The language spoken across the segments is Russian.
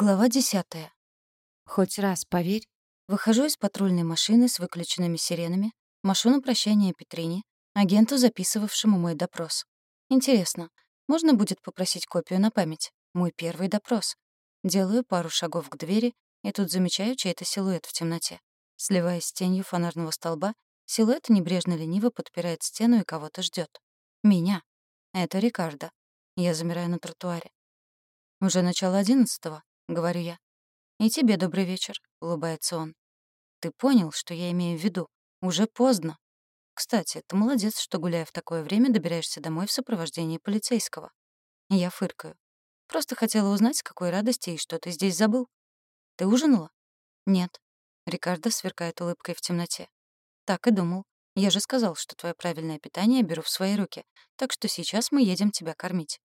Глава десятая. Хоть раз поверь, выхожу из патрульной машины с выключенными сиренами, машу на прощание Петрине, агенту, записывавшему мой допрос. Интересно, можно будет попросить копию на память? Мой первый допрос. Делаю пару шагов к двери, и тут замечаю чей-то силуэт в темноте. Сливаясь с тенью фонарного столба, силуэт небрежно-лениво подпирает стену и кого-то ждет. Меня. Это Рикардо. Я замираю на тротуаре. Уже начало одиннадцатого. — говорю я. «И тебе добрый вечер», — улыбается он. «Ты понял, что я имею в виду? Уже поздно. Кстати, ты молодец, что, гуляя в такое время, добираешься домой в сопровождении полицейского». Я фыркаю. «Просто хотела узнать, с какой радости и что ты здесь забыл. Ты ужинала?» «Нет». Рикардо сверкает улыбкой в темноте. «Так и думал. Я же сказал, что твое правильное питание беру в свои руки, так что сейчас мы едем тебя кормить».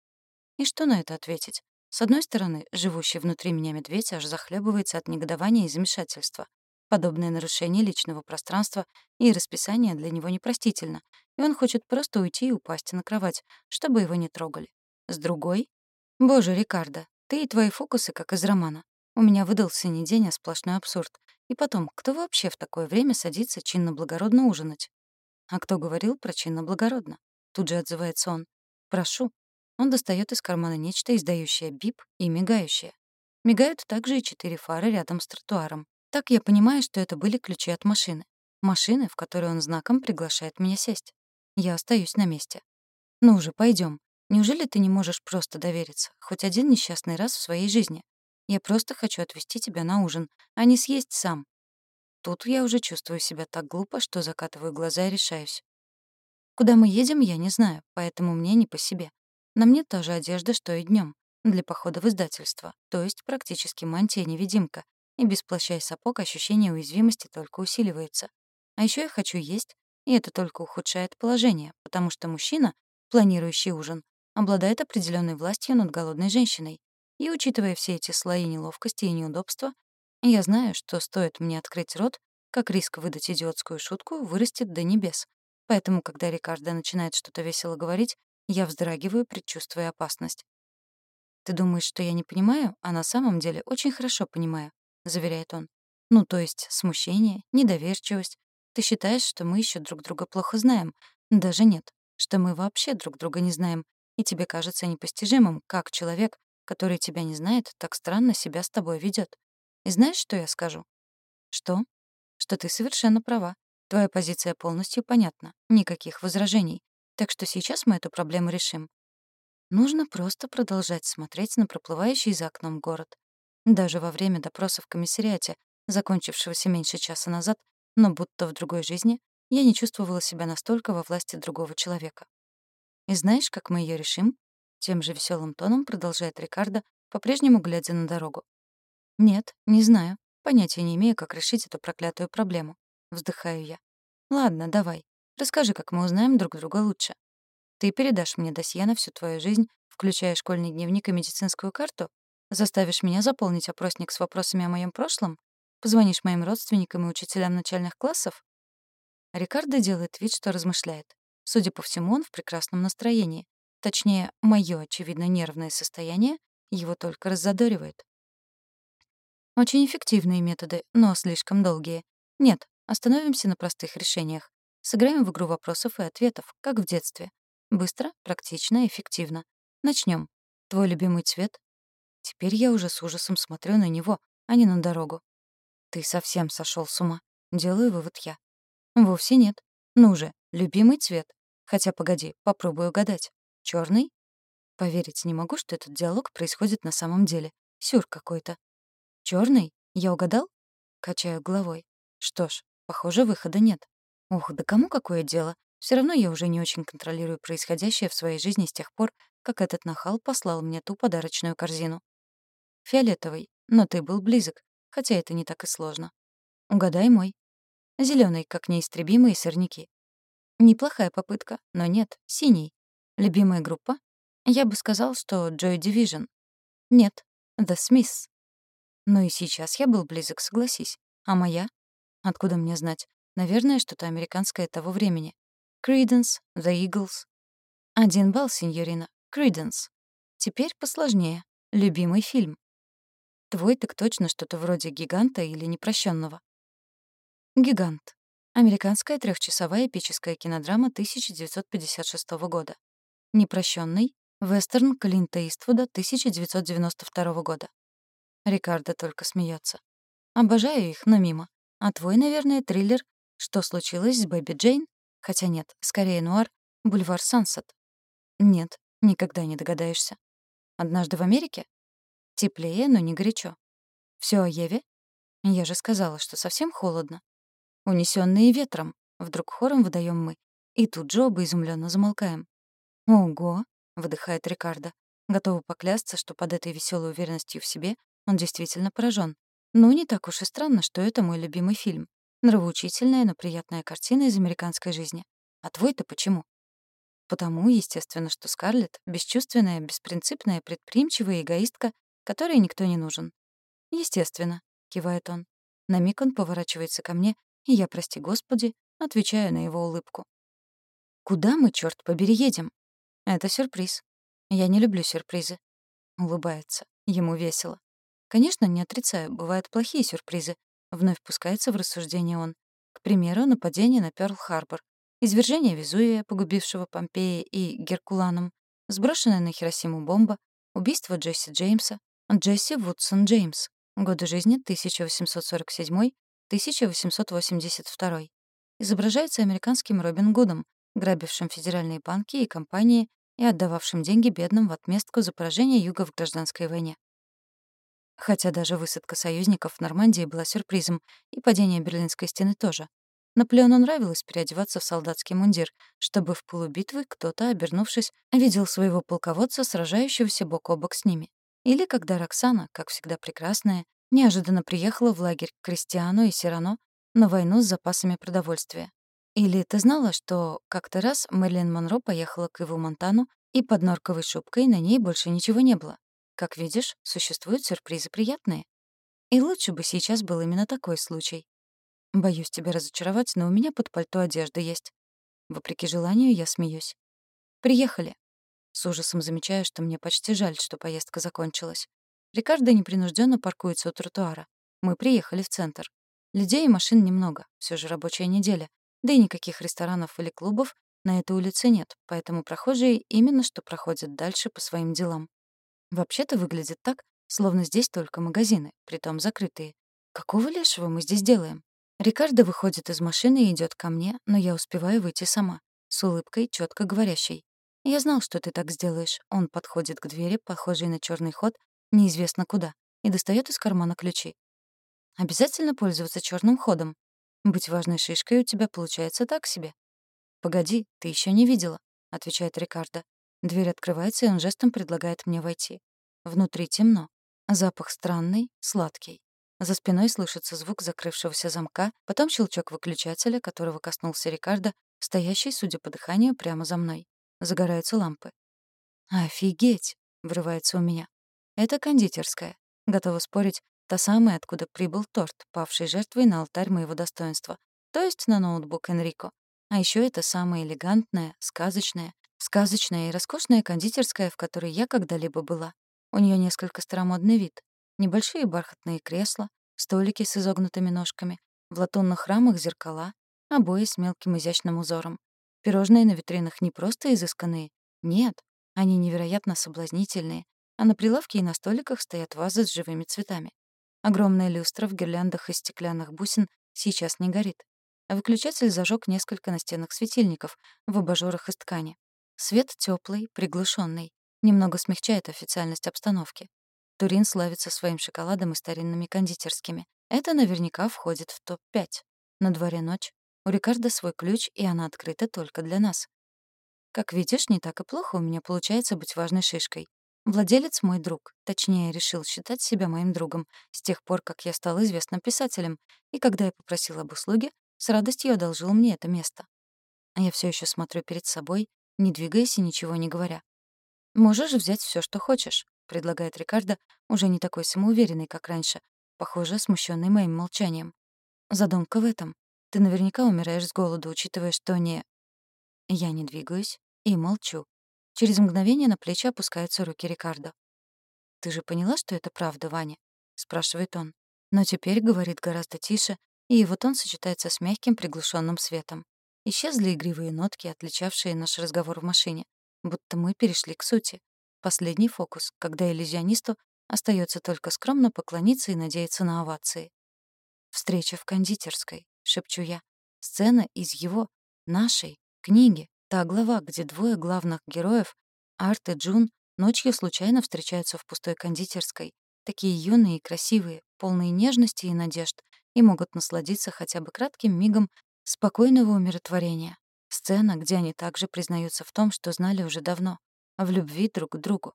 И что на это ответить? С одной стороны, живущий внутри меня медведь аж захлебывается от негодования и замешательства. Подобное нарушение личного пространства и расписания для него непростительно, и он хочет просто уйти и упасть на кровать, чтобы его не трогали. С другой... Боже, Рикардо, ты и твои фокусы как из романа. У меня выдался не день, а сплошной абсурд. И потом, кто вообще в такое время садится чинно-благородно ужинать? А кто говорил про чинно-благородно? Тут же отзывается он. Прошу, он достает из кармана нечто, издающее бип и мигающее. Мигают также и четыре фары рядом с тротуаром. Так я понимаю, что это были ключи от машины. Машины, в которой он знаком приглашает меня сесть. Я остаюсь на месте. «Ну уже, пойдем. Неужели ты не можешь просто довериться? Хоть один несчастный раз в своей жизни. Я просто хочу отвезти тебя на ужин, а не съесть сам». Тут я уже чувствую себя так глупо, что закатываю глаза и решаюсь. Куда мы едем, я не знаю, поэтому мне не по себе. На мне та же одежда, что и днем, для похода в издательство, то есть практически мантия-невидимка, и без плаща и сапог ощущение уязвимости только усиливается. А еще я хочу есть, и это только ухудшает положение, потому что мужчина, планирующий ужин, обладает определенной властью над голодной женщиной. И учитывая все эти слои неловкости и неудобства, я знаю, что стоит мне открыть рот, как риск выдать идиотскую шутку вырастет до небес. Поэтому, когда Рикардо начинает что-то весело говорить, я вздрагиваю, предчувствуя опасность. «Ты думаешь, что я не понимаю, а на самом деле очень хорошо понимаю», — заверяет он. «Ну, то есть смущение, недоверчивость. Ты считаешь, что мы еще друг друга плохо знаем? Даже нет, что мы вообще друг друга не знаем, и тебе кажется непостижимым, как человек, который тебя не знает, так странно себя с тобой ведет. И знаешь, что я скажу? Что? Что ты совершенно права. Твоя позиция полностью понятна. Никаких возражений. Так что сейчас мы эту проблему решим. Нужно просто продолжать смотреть на проплывающий за окном город. Даже во время допроса в комиссариате, закончившегося меньше часа назад, но будто в другой жизни, я не чувствовала себя настолько во власти другого человека. И знаешь, как мы ее решим? Тем же веселым тоном продолжает Рикардо, по-прежнему глядя на дорогу. Нет, не знаю. Понятия не имею, как решить эту проклятую проблему. Вздыхаю я. Ладно, давай. Расскажи, как мы узнаем друг друга лучше. Ты передашь мне досье на всю твою жизнь, включая школьный дневник и медицинскую карту? Заставишь меня заполнить опросник с вопросами о моем прошлом? Позвонишь моим родственникам и учителям начальных классов? Рикардо делает вид, что размышляет. Судя по всему, он в прекрасном настроении. Точнее, мое, очевидно, нервное состояние его только раззадоривает. Очень эффективные методы, но слишком долгие. Нет, остановимся на простых решениях. Сыграем в игру вопросов и ответов, как в детстве. Быстро, практично, эффективно. Начнем. Твой любимый цвет? Теперь я уже с ужасом смотрю на него, а не на дорогу. Ты совсем сошел с ума. Делаю вывод я. Вовсе нет. Ну же, любимый цвет. Хотя, погоди, попробую угадать. Черный? Поверить не могу, что этот диалог происходит на самом деле. Сюр какой-то. Черный? Я угадал? Качаю головой. Что ж, похоже, выхода нет. Ух, да кому какое дело? Все равно я уже не очень контролирую происходящее в своей жизни с тех пор, как этот нахал послал мне ту подарочную корзину. Фиолетовый, но ты был близок, хотя это не так и сложно. Угадай мой. Зеленый, как неистребимые сорняки. Неплохая попытка, но нет, синий. Любимая группа? Я бы сказал, что Joy Division. Нет, The Smiths. Но и сейчас я был близок, согласись. А моя? Откуда мне знать? Наверное, что-то американское того времени. Creedence, The Eagles. Один балл, сеньорина. Creedence. Теперь посложнее. Любимый фильм. Твой так точно что-то вроде гиганта или непрощенного. Гигант. Американская трехчасовая эпическая кинодрама 1956 года. Непрощенный. Вестерн Клинта Иствуда 1992 года. Рикардо только смеется. Обожаю их, но мимо. А твой, наверное, триллер «Что случилось с Бэби Джейн?» Хотя нет, скорее нуар «Бульвар Сансет». Нет, никогда не догадаешься. Однажды в Америке? Теплее, но не горячо. Все о Еве? Я же сказала, что совсем холодно. Унесенные ветром, вдруг хором выдаем мы. И тут же оба изумленно замолкаем. Ого, выдыхает Рикардо. Готова поклясться, что под этой веселой уверенностью в себе он действительно поражен. Ну, не так уж и странно, что это мой любимый фильм. Нравоучительная, но приятная картина из американской жизни. А твой-то почему? Потому, естественно, что Скарлетт — бесчувственная, беспринципная, предприимчивая эгоистка, которой никто не нужен. «Естественно», — кивает он. На миг он поворачивается ко мне, и я, прости господи, отвечаю на его улыбку. «Куда мы, черт побери, едем?» «Это сюрприз. Я не люблю сюрпризы». Улыбается. Ему весело. Конечно, не отрицаю, бывают плохие сюрпризы, Вновь пускается в рассуждение он. К примеру, нападение на Пёрл-Харбор, извержение Везувия, погубившего Помпеи и Геркуланум, сброшенная на Хиросиму бомба, убийство Джесси Джеймса, Джесси Вудсон Джеймс, годы жизни 1847-1882. Изображается американским Робин Гудом, грабившим федеральные банки и компании и отдававшим деньги бедным в отместку за поражение Юга в гражданской войне. Хотя даже высадка союзников в Нормандии была сюрпризом, и падение Берлинской стены тоже. Наполеону нравилось переодеваться в солдатский мундир, чтобы в полубитвы кто-то, обернувшись, видел своего полководца, сражающегося бок о бок с ними. Или когда Роксана, как всегда прекрасная, неожиданно приехала в лагерь к Кристиану и Сирано на войну с запасами продовольствия. Или ты знала, что как-то раз Мэрилин Монро поехала к Иву Монтану, и под норковой шубкой на ней больше ничего не было. Как видишь, существуют сюрпризы приятные. И лучше бы сейчас был именно такой случай. Боюсь тебя разочаровать, но у меня под пальто одежда есть. Вопреки желанию, я смеюсь. Приехали. С ужасом замечаю, что мне почти жаль, что поездка закончилась. Рикардо непринужденно паркуется у тротуара. Мы приехали в центр. Людей и машин немного, все же рабочая неделя. Да и никаких ресторанов или клубов на этой улице нет, поэтому прохожие именно что проходят дальше по своим делам. Вообще-то выглядит так, словно здесь только магазины, притом закрытые. Какого лешего мы здесь делаем? Рикардо выходит из машины и идет ко мне, но я успеваю выйти сама, с улыбкой, четко говорящей. «Я знал, что ты так сделаешь». Он подходит к двери, похожей на черный ход, неизвестно куда, и достает из кармана ключи. «Обязательно пользоваться черным ходом. Быть важной шишкой у тебя получается так себе». «Погоди, ты еще не видела», — отвечает Рикардо. Дверь открывается, и он жестом предлагает мне войти. Внутри темно. Запах странный, сладкий. За спиной слышится звук закрывшегося замка, потом щелчок выключателя, которого коснулся Рикардо, стоящий, судя по дыханию, прямо за мной. Загораются лампы. «Офигеть!» — врывается у меня. «Это кондитерская. Готова спорить, та самая, откуда прибыл торт, павший жертвой на алтарь моего достоинства, то есть на ноутбук Энрико. А еще это самая элегантная, сказочная, сказочная и роскошная кондитерская, в которой я когда-либо была. У нее несколько старомодный вид. Небольшие бархатные кресла, столики с изогнутыми ножками, в латунных рамах зеркала, обои с мелким изящным узором. Пирожные на витринах не просто изысканные. Нет, они невероятно соблазнительные, а на прилавке и на столиках стоят вазы с живыми цветами. Огромная люстра в гирляндах из стеклянных бусин сейчас не горит. Выключатель зажег несколько настенных светильников в абажурах из ткани. Свет теплый, приглушенный, немного смягчает официальность обстановки. Турин славится своим шоколадом и старинными кондитерскими. Это наверняка входит в топ-5. На дворе ночь. У Рикардо свой ключ, и она открыта только для нас. Как видишь, не так и плохо у меня получается быть важной шишкой. Владелец мой друг, точнее, решил считать себя моим другом с тех пор, как я стал известным писателем, и когда я попросил об услуге, с радостью одолжил мне это место. Я все еще смотрю перед собой, не двигаясь и ничего не говоря. «Можешь взять все, что хочешь», — предлагает Рикардо, уже не такой самоуверенный, как раньше, похоже, смущенный моим молчанием. «Задумка в этом. Ты наверняка умираешь с голоду, учитывая, что не...» Я не двигаюсь и молчу. Через мгновение на плечи опускаются руки Рикардо. «Ты же поняла, что это правда, Ваня? — спрашивает он. Но теперь говорит гораздо тише, и его тон сочетается с мягким приглушенным светом. Исчезли игривые нотки, отличавшие наш разговор в машине, будто мы перешли к сути. Последний фокус, когда иллюзионисту остается только скромно поклониться и надеяться на овации. «Встреча в кондитерской», — шепчу я. Сцена из его, нашей, книги. Та глава, где двое главных героев, Арт и Джун, ночью случайно встречаются в пустой кондитерской. Такие юные и красивые, полные нежности и надежд, и могут насладиться хотя бы кратким мигом спокойного умиротворения. Сцена, где они также признаются в том, что знали уже давно, в любви друг к другу.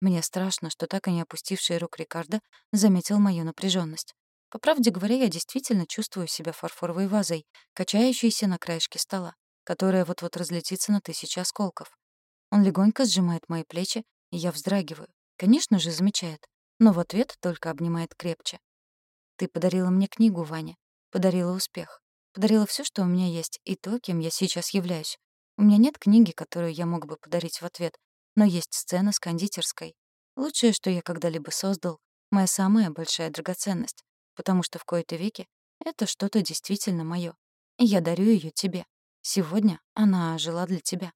Мне страшно, что так и не опустивший рук Рикардо заметил мою напряженность. По правде говоря, я действительно чувствую себя фарфоровой вазой, качающейся на краешке стола, которая вот-вот разлетится на тысячи осколков. Он легонько сжимает мои плечи, и я вздрагиваю. Конечно же, замечает, но в ответ только обнимает крепче. «Ты подарила мне книгу, Ваня. Подарила успех. Подарила все, что у меня есть, и то, кем я сейчас являюсь. У меня нет книги, которую я мог бы подарить в ответ, но есть сцена с кондитерской. Лучшее, что я когда-либо создал, моя самая большая драгоценность потому что в кои-то веки это что-то действительно моё. И я дарю её тебе. Сегодня она жила для тебя.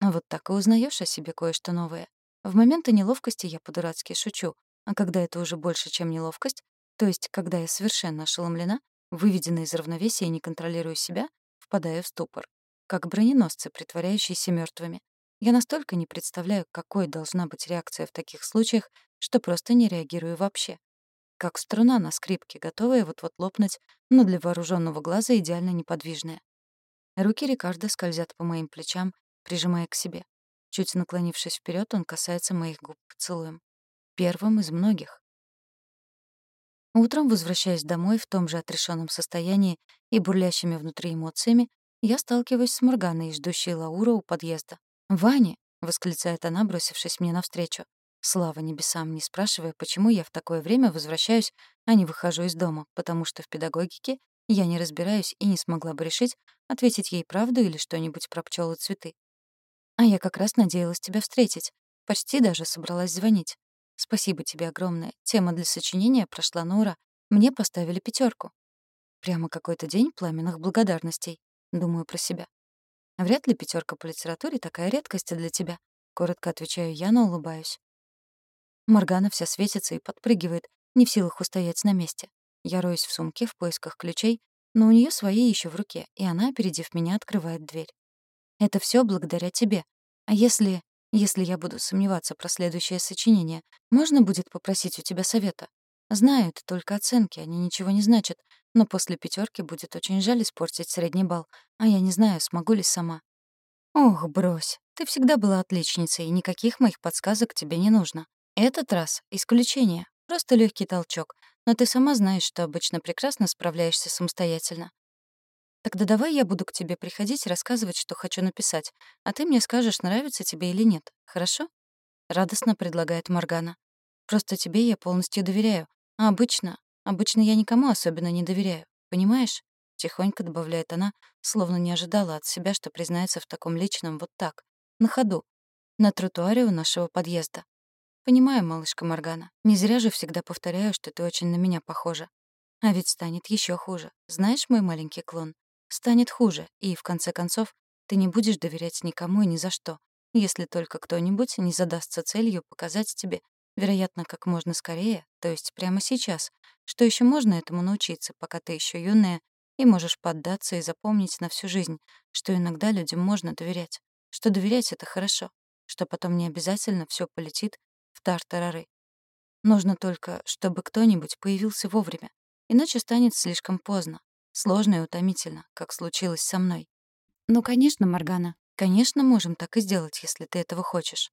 А вот так и узнаешь о себе кое-что новое. В моменты неловкости я по-дурацки шучу, а когда это уже больше, чем неловкость, то есть когда я совершенно ошеломлена, выведена из равновесия и не контролирую себя, впадаю в ступор. Как броненосцы, притворяющиеся мертвыми. Я настолько не представляю, какой должна быть реакция в таких случаях, что просто не реагирую вообще как струна на скрипке, готовая вот-вот лопнуть, но для вооруженного глаза идеально неподвижная. Руки Рикардо скользят по моим плечам, прижимая к себе. Чуть наклонившись вперед, он касается моих губ поцелуем. Первым из многих. Утром, возвращаясь домой в том же отрешенном состоянии и бурлящими внутри эмоциями, я сталкиваюсь с Морганой, ждущей Лаура у подъезда. «Ваня!» — восклицает она, бросившись мне навстречу. Слава небесам, не спрашивая, почему я в такое время возвращаюсь, а не выхожу из дома, потому что в педагогике я не разбираюсь и не смогла бы решить, ответить ей правду или что-нибудь про пчёл и цветы. А я как раз надеялась тебя встретить. Почти даже собралась звонить. Спасибо тебе огромное. Тема для сочинения прошла на ура. Мне поставили пятерку. Прямо какой-то день пламенных благодарностей. Думаю про себя. Вряд ли пятерка по литературе такая редкость для тебя. Коротко отвечаю я, но улыбаюсь. Моргана вся светится и подпрыгивает, не в силах устоять на месте. Я роюсь в сумке в поисках ключей, но у нее свои еще в руке, и она, опередив меня, открывает дверь. «Это все благодаря тебе. А если... если я буду сомневаться про следующее сочинение, можно будет попросить у тебя совета? Знаю, это только оценки, они ничего не значат, но после пятерки будет очень жаль испортить средний балл, а я не знаю, смогу ли сама». «Ох, брось, ты всегда была отличницей, и никаких моих подсказок тебе не нужно. Этот раз — исключение, просто легкий толчок, но ты сама знаешь, что обычно прекрасно справляешься самостоятельно. Тогда давай я буду к тебе приходить рассказывать, что хочу написать, а ты мне скажешь, нравится тебе или нет, хорошо? Радостно предлагает Моргана. Просто тебе я полностью доверяю, а обычно, обычно я никому особенно не доверяю, понимаешь? Тихонько добавляет она, словно не ожидала от себя, что признается в таком личном вот так, на ходу, на тротуаре у нашего подъезда. «Понимаю, малышка Моргана. Не зря же всегда повторяю, что ты очень на меня похожа. А ведь станет еще хуже. Знаешь, мой маленький клон? Станет хуже, и, в конце концов, ты не будешь доверять никому и ни за что, если только кто-нибудь не задастся целью показать тебе, вероятно, как можно скорее, то есть прямо сейчас, что еще можно этому научиться, пока ты еще юная и можешь поддаться и запомнить на всю жизнь, что иногда людям можно доверять, что доверять — это хорошо, что потом не обязательно все полетит в тартарары. Нужно только, чтобы кто-нибудь появился вовремя, иначе станет слишком поздно, сложно и утомительно, как случилось со мной. Ну, конечно, Моргана, конечно, можем так и сделать, если ты этого хочешь.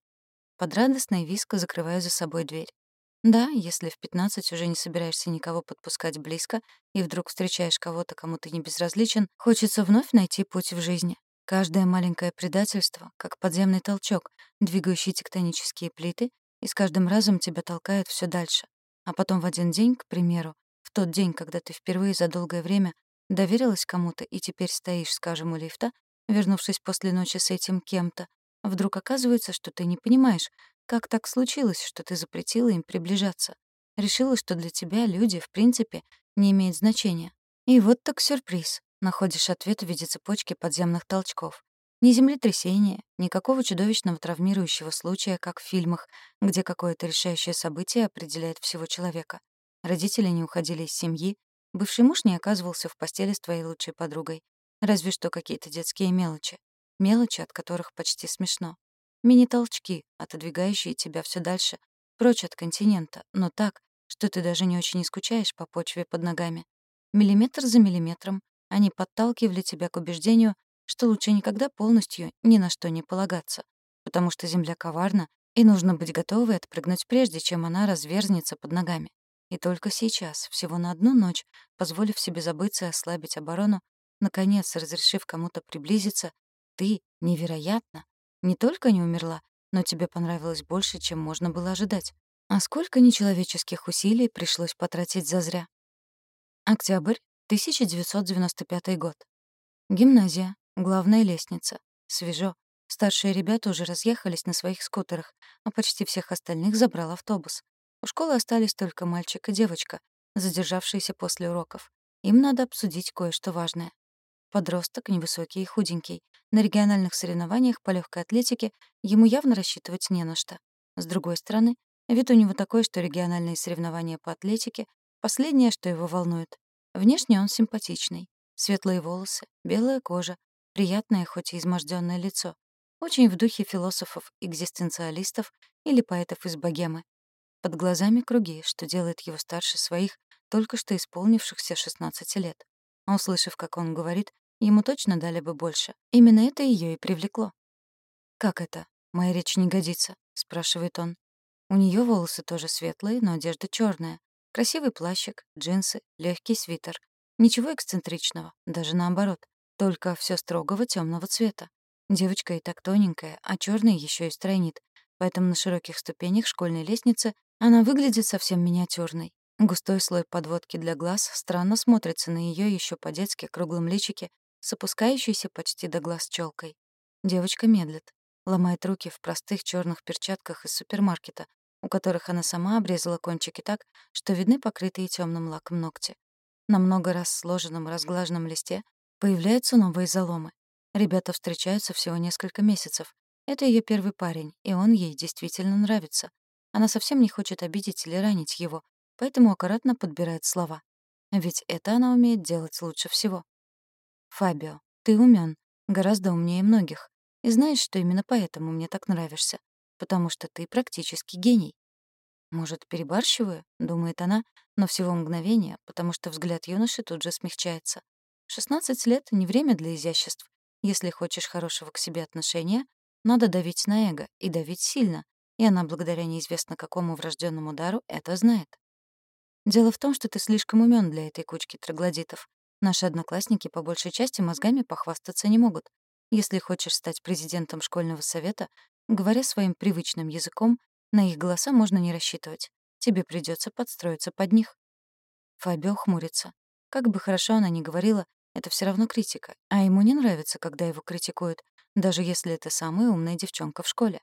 Под радостной виск закрываю за собой дверь. Да, если в 15 уже не собираешься никого подпускать близко и вдруг встречаешь кого-то, кому ты не безразличен, хочется вновь найти путь в жизни. Каждое маленькое предательство, как подземный толчок, двигающий тектонические плиты и с каждым разом тебя толкает все дальше. А потом в один день, к примеру, в тот день, когда ты впервые за долгое время доверилась кому-то и теперь стоишь, скажем, у лифта, вернувшись после ночи с этим кем-то, вдруг оказывается, что ты не понимаешь, как так случилось, что ты запретила им приближаться. Решила, что для тебя люди, в принципе, не имеют значения. И вот так сюрприз. Находишь ответ в виде цепочки подземных толчков. Ни землетрясения, никакого чудовищного травмирующего случая, как в фильмах, где какое-то решающее событие определяет всего человека. Родители не уходили из семьи, бывший муж не оказывался в постели с твоей лучшей подругой. Разве что какие-то детские мелочи. Мелочи, от которых почти смешно. Мини-толчки, отодвигающие тебя все дальше, прочь от континента, но так, что ты даже не очень и скучаешь по почве под ногами. Миллиметр за миллиметром они подталкивали тебя к убеждению, что лучше никогда полностью ни на что не полагаться, потому что земля коварна, и нужно быть готовой отпрыгнуть прежде, чем она разверзнется под ногами. И только сейчас, всего на одну ночь, позволив себе забыться и ослабить оборону, наконец, разрешив кому-то приблизиться, ты, невероятно, не только не умерла, но тебе понравилось больше, чем можно было ожидать. А сколько нечеловеческих усилий пришлось потратить зазря. Октябрь, 1995 год. Гимназия, главная лестница. Свежо. Старшие ребята уже разъехались на своих скутерах, а почти всех остальных забрал автобус. У школы остались только мальчик и девочка, задержавшиеся после уроков. Им надо обсудить кое-что важное. Подросток, невысокий и худенький. На региональных соревнованиях по легкой атлетике ему явно рассчитывать не на что. С другой стороны, вид у него такой, что региональные соревнования по атлетике — последнее, что его волнует. Внешне он симпатичный. Светлые волосы, белая кожа, приятное, хоть и измождённое лицо. Очень в духе философов-экзистенциалистов или поэтов из богемы. Под глазами круги, что делает его старше своих, только что исполнившихся 16 лет. А услышав, как он говорит, Ему точно дали бы больше. Именно это ее и привлекло. «Как это? Моя речь не годится?» — спрашивает он. У нее волосы тоже светлые, но одежда черная. Красивый плащик, джинсы, легкий свитер. Ничего эксцентричного, даже наоборот. Только все строгого темного цвета. Девочка и так тоненькая, а черный еще и стройнит. Поэтому на широких ступенях школьной лестницы она выглядит совсем миниатюрной. Густой слой подводки для глаз странно смотрится на ее еще по-детски круглом личике с опускающейся почти до глаз челкой. Девочка медлит, ломает руки в простых черных перчатках из супермаркета, у которых она сама обрезала кончики так, что видны покрытые темным лаком ногти. На много раз сложенном разглаженном листе появляются новые заломы. Ребята встречаются всего несколько месяцев. Это ее первый парень, и он ей действительно нравится. Она совсем не хочет обидеть или ранить его, поэтому аккуратно подбирает слова. Ведь это она умеет делать лучше всего. Фабио, ты умен, гораздо умнее многих. И знаешь, что именно поэтому мне так нравишься? Потому что ты практически гений. Может, перебарщиваю, думает она, но всего мгновение, потому что взгляд юноши тут же смягчается. 16 лет — не время для изяществ. Если хочешь хорошего к себе отношения, надо давить на эго, и давить сильно, и она, благодаря неизвестно какому врожденному дару, это знает. Дело в том, что ты слишком умен для этой кучки троглодитов. Наши одноклассники по большей части мозгами похвастаться не могут. Если хочешь стать президентом школьного совета, говоря своим привычным языком, на их голоса можно не рассчитывать. Тебе придется подстроиться под них. Фабио хмурится. Как бы хорошо она ни говорила, это все равно критика, а ему не нравится, когда его критикуют, даже если это самая умная девчонка в школе.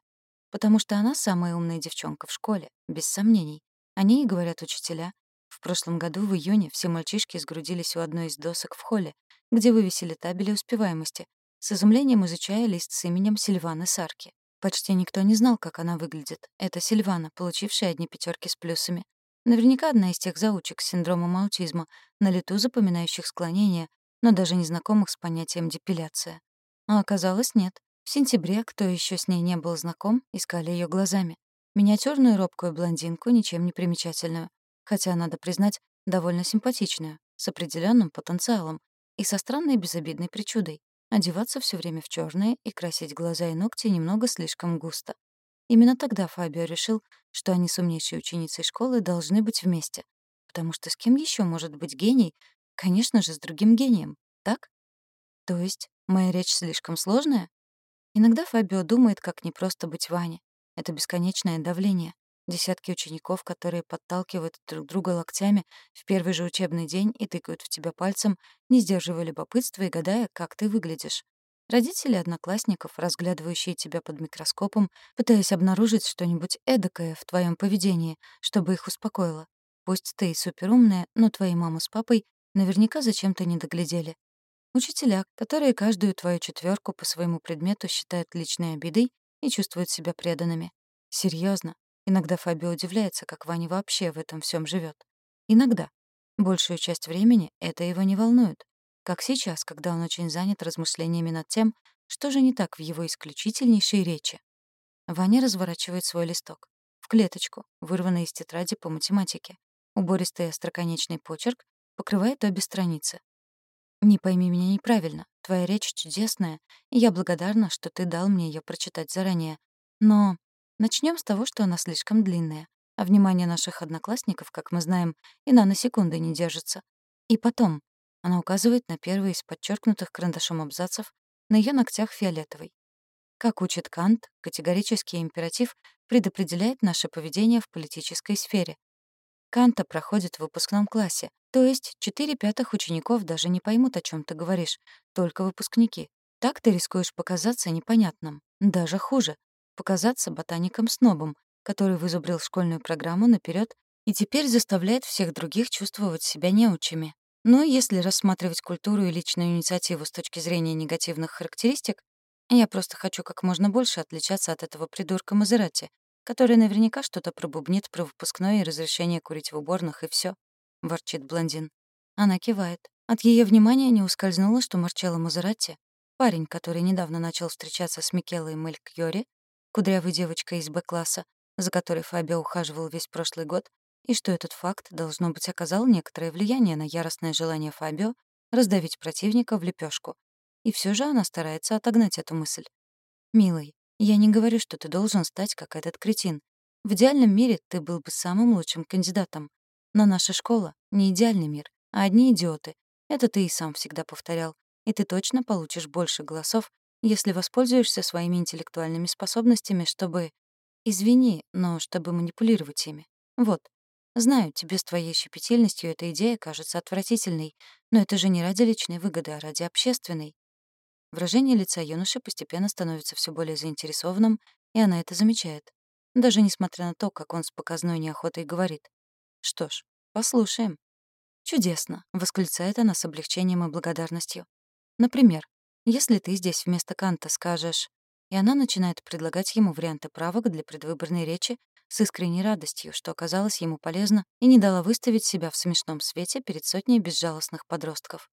Потому что она самая умная девчонка в школе, без сомнений. О ней говорят учителя, в прошлом году в июне все мальчишки сгрудились у одной из досок в холле, где вывесили табели успеваемости, с изумлением изучая лист с именем Сильваны Сарки. Почти никто не знал, как она выглядит. Это Сильвана, получившая одни пятерки с плюсами. Наверняка одна из тех заучек с синдромом аутизма, на лету запоминающих склонения, но даже не знакомых с понятием депиляция. А оказалось, нет. В сентябре, кто еще с ней не был знаком, искали ее глазами. Миниатюрную робкую блондинку, ничем не примечательную хотя, надо признать, довольно симпатичную, с определенным потенциалом и со странной безобидной причудой — одеваться все время в черное и красить глаза и ногти немного слишком густо. Именно тогда Фабио решил, что они с умнейшей ученицей школы должны быть вместе, потому что с кем еще может быть гений? Конечно же, с другим гением, так? То есть моя речь слишком сложная? Иногда Фабио думает, как не просто быть Ваней. Это бесконечное давление, Десятки учеников, которые подталкивают друг друга локтями в первый же учебный день и тыкают в тебя пальцем, не сдерживая любопытства и гадая, как ты выглядишь. Родители одноклассников, разглядывающие тебя под микроскопом, пытаясь обнаружить что-нибудь эдакое в твоем поведении, чтобы их успокоило. Пусть ты и суперумная, но твои мама с папой наверняка зачем-то не доглядели. Учителя, которые каждую твою четверку по своему предмету считают личной обидой и чувствуют себя преданными. Серьезно, иногда Фабио удивляется, как Ваня вообще в этом всем живет. Иногда. Большую часть времени это его не волнует. Как сейчас, когда он очень занят размышлениями над тем, что же не так в его исключительнейшей речи. Ваня разворачивает свой листок. В клеточку, вырванный из тетради по математике. Убористый остроконечный почерк покрывает обе страницы. «Не пойми меня неправильно. Твоя речь чудесная, и я благодарна, что ты дал мне ее прочитать заранее. Но начнем с того, что она слишком длинная, а внимание наших одноклассников, как мы знаем, и на на секунды не держится. И потом, она указывает на первый из подчеркнутых карандашом абзацев, на ее ногтях фиолетовый. Как учит Кант, категорический императив предопределяет наше поведение в политической сфере. Канта проходит в выпускном классе, то есть четыре пятых учеников даже не поймут, о чем ты говоришь, только выпускники. Так ты рискуешь показаться непонятным. Даже хуже — показаться ботаником-снобом, который вызубрил школьную программу наперед и теперь заставляет всех других чувствовать себя неучими. Но если рассматривать культуру и личную инициативу с точки зрения негативных характеристик, я просто хочу как можно больше отличаться от этого придурка Мазерати, который наверняка что-то пробубнит про выпускное и разрешение курить в уборных, и все. — ворчит блондин. Она кивает. От ее внимания не ускользнуло, что Марчелло Мазератти, парень, который недавно начал встречаться с Микелой Мелькьори, кудрявой девочкой из Б-класса, за которой Фабио ухаживал весь прошлый год, и что этот факт, должно быть, оказал некоторое влияние на яростное желание Фабио раздавить противника в лепешку. И все же она старается отогнать эту мысль. «Милый, я не говорю, что ты должен стать как этот кретин. В идеальном мире ты был бы самым лучшим кандидатом. Но наша школа — не идеальный мир, а одни идиоты. Это ты и сам всегда повторял. И ты точно получишь больше голосов, если воспользуешься своими интеллектуальными способностями, чтобы... Извини, но чтобы манипулировать ими. Вот. Знаю, тебе с твоей щепетильностью эта идея кажется отвратительной, но это же не ради личной выгоды, а ради общественной. Выражение лица юноши постепенно становится все более заинтересованным, и она это замечает. Даже несмотря на то, как он с показной неохотой говорит. Что ж, послушаем. Чудесно, восклицает она с облегчением и благодарностью. Например, если ты здесь вместо Канта скажешь... И она начинает предлагать ему варианты правок для предвыборной речи с искренней радостью, что оказалось ему полезно и не дала выставить себя в смешном свете перед сотней безжалостных подростков.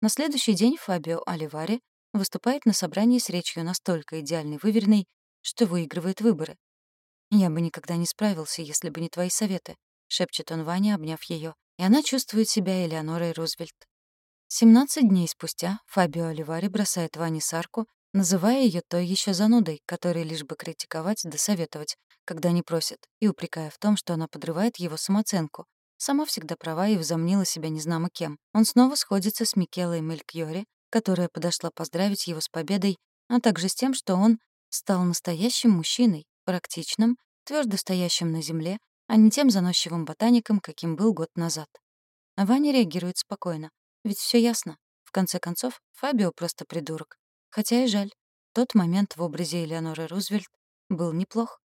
На следующий день Фабио Оливари выступает на собрании с речью настолько идеальной выверенной, что выигрывает выборы. «Я бы никогда не справился, если бы не твои советы», — шепчет он Ване, обняв ее, и она чувствует себя Элеонорой Рузвельт. 17 дней спустя Фабио Оливари бросает Ване Сарку, называя ее той еще занудой, которой лишь бы критиковать да советовать, когда не просят, и упрекая в том, что она подрывает его самооценку. Сама всегда права и возомнила себя незнамо кем. Он снова сходится с Микелой Мелькьори, которая подошла поздравить его с победой, а также с тем, что он стал настоящим мужчиной, практичным, твердо стоящим на земле, а не тем заносчивым ботаником, каким был год назад. Ваня реагирует спокойно. Ведь все ясно. В конце концов, Фабио просто придурок. Хотя и жаль. Тот момент в образе Элеоноры Рузвельт был неплох.